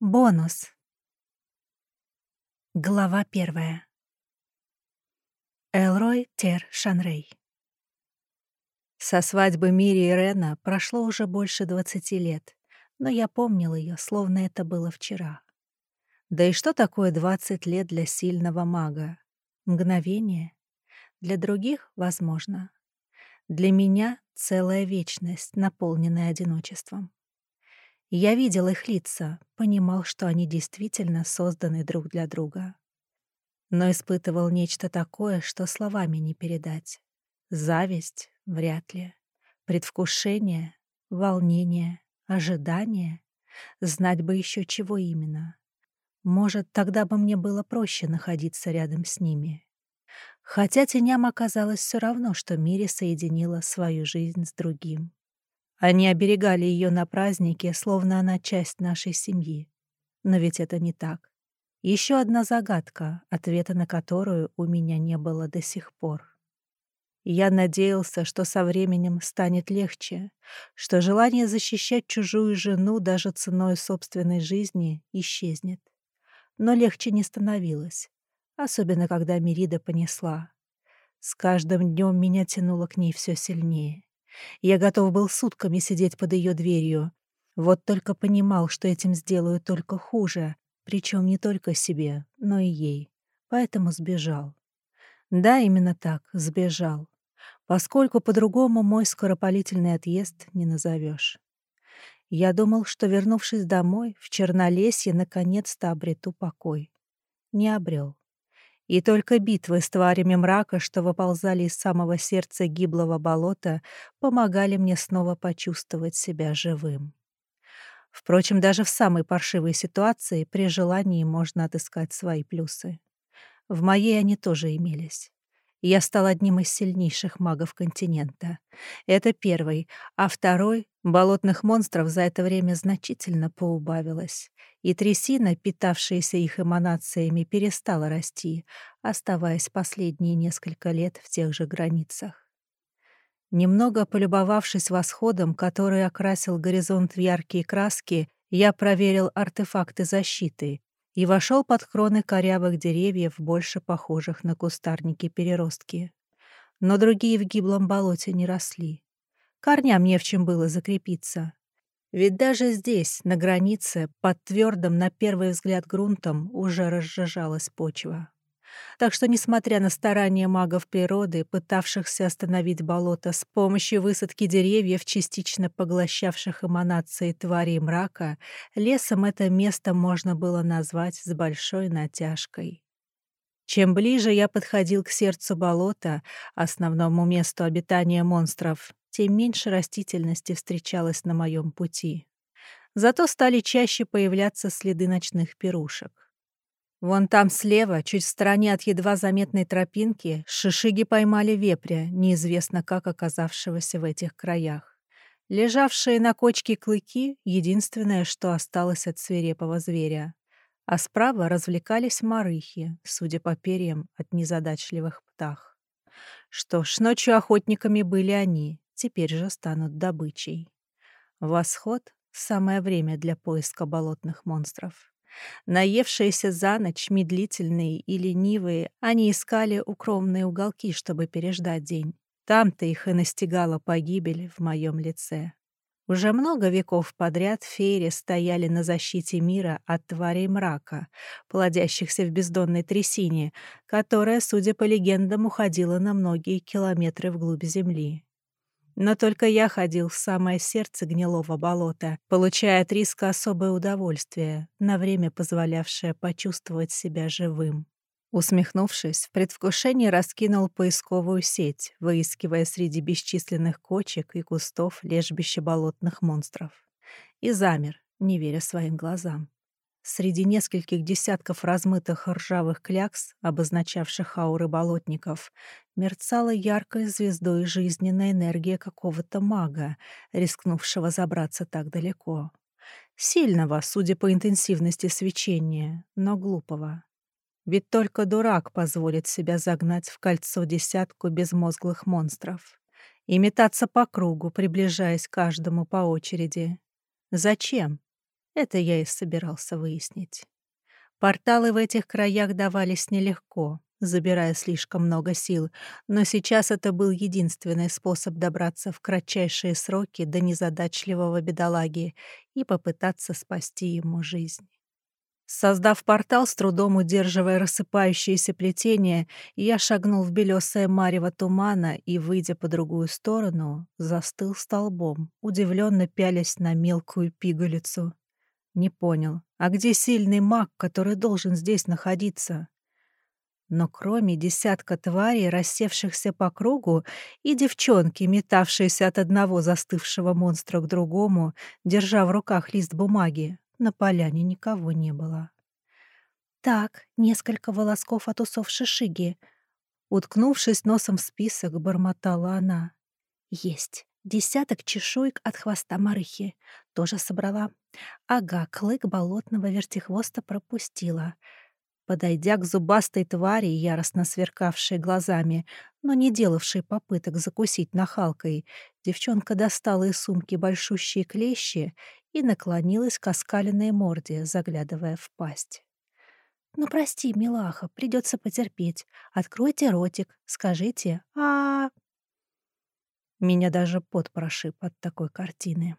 Бонус. Глава первая. Элрой Тер Шанрей. Со свадьбы Мири и Рена прошло уже больше двадцати лет, но я помнил ее, словно это было вчера. Да и что такое двадцать лет для сильного мага? Мгновение? Для других — возможно. Для меня — целая вечность, наполненная одиночеством. Я видел их лица, понимал, что они действительно созданы друг для друга. Но испытывал нечто такое, что словами не передать. Зависть — вряд ли. Предвкушение, волнение, ожидание. Знать бы еще чего именно. Может, тогда бы мне было проще находиться рядом с ними. Хотя теням оказалось все равно, что Мире соединила свою жизнь с другим. Они оберегали ее на празднике, словно она часть нашей семьи. Но ведь это не так. Еще одна загадка, ответа на которую у меня не было до сих пор. Я надеялся, что со временем станет легче, что желание защищать чужую жену даже ценой собственной жизни исчезнет. Но легче не становилось, особенно когда Мерида понесла. С каждым днем меня тянуло к ней все сильнее. Я готов был сутками сидеть под ее дверью. Вот только понимал, что этим сделаю только хуже, причем не только себе, но и ей. Поэтому сбежал. Да, именно так, сбежал. Поскольку по-другому мой скоропалительный отъезд не назовешь. Я думал, что, вернувшись домой, в Чернолесье наконец-то обрету покой. Не обрел. И только битвы с тварями мрака, что выползали из самого сердца гиблого болота, помогали мне снова почувствовать себя живым. Впрочем, даже в самой паршивой ситуации при желании можно отыскать свои плюсы. В моей они тоже имелись. Я стал одним из сильнейших магов континента. Это первый, а второй — болотных монстров за это время значительно поубавилось, и трясина, питавшаяся их эманациями, перестала расти, оставаясь последние несколько лет в тех же границах. Немного полюбовавшись восходом, который окрасил горизонт в яркие краски, я проверил артефакты защиты и вошел под кроны корявых деревьев, больше похожих на кустарники-переростки. Но другие в гиблом болоте не росли. Корням не в чем было закрепиться. Ведь даже здесь, на границе, под твердым, на первый взгляд, грунтом, уже разжижалась почва. Так что, несмотря на старания магов природы, пытавшихся остановить болото с помощью высадки деревьев, частично поглощавших эманации тварей мрака, лесом это место можно было назвать с большой натяжкой. Чем ближе я подходил к сердцу болота, основному месту обитания монстров, тем меньше растительности встречалось на моем пути. Зато стали чаще появляться следы ночных пирушек. Вон там слева, чуть в стороне от едва заметной тропинки, шишиги поймали вепря, неизвестно как оказавшегося в этих краях. Лежавшие на кочке клыки — единственное, что осталось от свирепого зверя. А справа развлекались марыхи, судя по перьям, от незадачливых птах. Что ж, ночью охотниками были они, теперь же станут добычей. Восход — самое время для поиска болотных монстров. Наевшиеся за ночь, медлительные и ленивые, они искали укромные уголки, чтобы переждать день. Там-то их и настигала погибель в моем лице. Уже много веков подряд феери стояли на защите мира от тварей мрака, плодящихся в бездонной трясине, которая, судя по легендам, уходила на многие километры вглубь земли. Но только я ходил в самое сердце гнилого болота, получая от риска особое удовольствие, на время позволявшее почувствовать себя живым. Усмехнувшись, в предвкушении раскинул поисковую сеть, выискивая среди бесчисленных кочек и кустов лежбище болотных монстров. И замер, не веря своим глазам. Среди нескольких десятков размытых ржавых клякс, обозначавших ауры болотников, мерцала яркой звездой жизненная энергия какого-то мага, рискнувшего забраться так далеко. Сильного, судя по интенсивности свечения, но глупого. Ведь только дурак позволит себя загнать в кольцо десятку безмозглых монстров и метаться по кругу, приближаясь к каждому по очереди. Зачем? Это я и собирался выяснить. Порталы в этих краях давались нелегко, забирая слишком много сил, но сейчас это был единственный способ добраться в кратчайшие сроки до незадачливого бедолаги и попытаться спасти ему жизнь. Создав портал, с трудом удерживая рассыпающееся плетение, я шагнул в белесое марево тумана и, выйдя по другую сторону, застыл столбом, удивленно пялясь на мелкую пигалицу. Не понял, а где сильный маг, который должен здесь находиться? Но кроме десятка тварей, рассевшихся по кругу, и девчонки, метавшиеся от одного застывшего монстра к другому, держа в руках лист бумаги, на поляне никого не было. Так, несколько волосков от усов шишиги. Уткнувшись носом в список, бормотала она. Есть. Десяток чешуек от хвоста марыхи. Тоже собрала. Ага, клык болотного вертихвоста пропустила. Подойдя к зубастой твари, яростно сверкавшей глазами, но не делавшей попыток закусить нахалкой, девчонка достала из сумки большущие клещи и наклонилась к оскаленной морде, заглядывая в пасть. «Ну, прости, милаха, придется потерпеть. Откройте ротик, скажите а, Меня даже пот прошиб от такой картины.